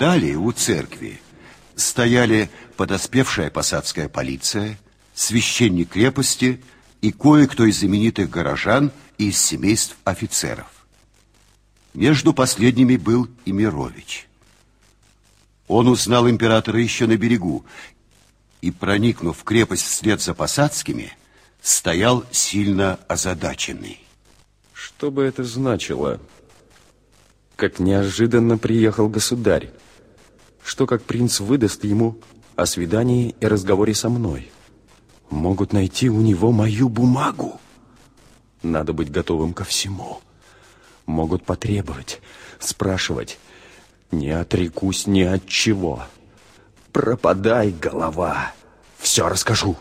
Далее у церкви стояли подоспевшая посадская полиция, священник крепости и кое-кто из знаменитых горожан и из семейств офицеров. Между последними был и Мирович. Он узнал императора еще на берегу и, проникнув в крепость вслед за посадскими, стоял сильно озадаченный. Что бы это значило? Как неожиданно приехал государь. Что как принц выдаст ему о свидании и разговоре со мной. Могут найти у него мою бумагу. Надо быть готовым ко всему. Могут потребовать, спрашивать. Не отрекусь ни от чего. Пропадай, голова. Все расскажу.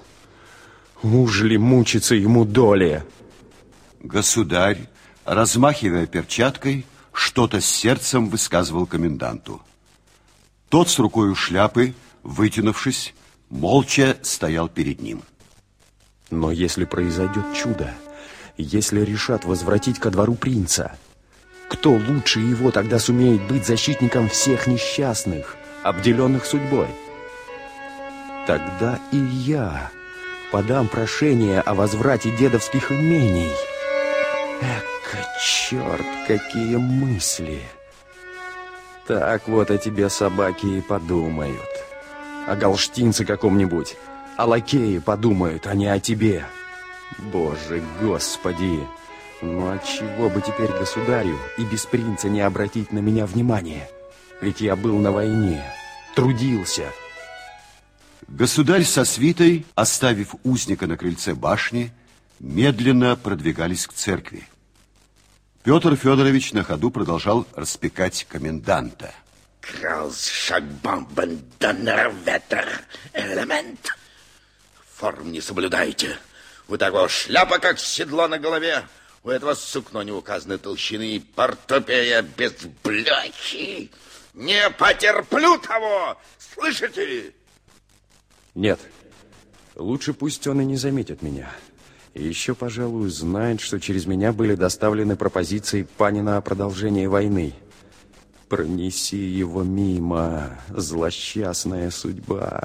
Уж ли мучиться ему доля? Государь, размахивая перчаткой, что-то с сердцем высказывал коменданту. Тот с рукой у шляпы, вытянувшись, молча стоял перед ним. Но если произойдет чудо, если решат возвратить ко двору принца, кто лучше его тогда сумеет быть защитником всех несчастных, обделенных судьбой? Тогда и я подам прошение о возврате дедовских имений. Эка, черт, какие мысли! Так вот о тебе собаки и подумают. О галштинце каком-нибудь, о лакее подумают, а не о тебе. Боже, господи! Ну отчего бы теперь государю и без принца не обратить на меня внимание? Ведь я был на войне, трудился. Государь со свитой, оставив узника на крыльце башни, медленно продвигались к церкви. Петр Федорович на ходу продолжал распекать коменданта. элемент. Форм не соблюдаете. У того шляпа, как седло на голове. У этого сукно не указаны толщины и портупея без бляхи. Не потерплю того! Слышите? Нет. Лучше пусть он и не заметит меня. И еще, пожалуй, знает, что через меня были доставлены пропозиции Панина о продолжении войны. Пронеси его мимо, злосчастная судьба.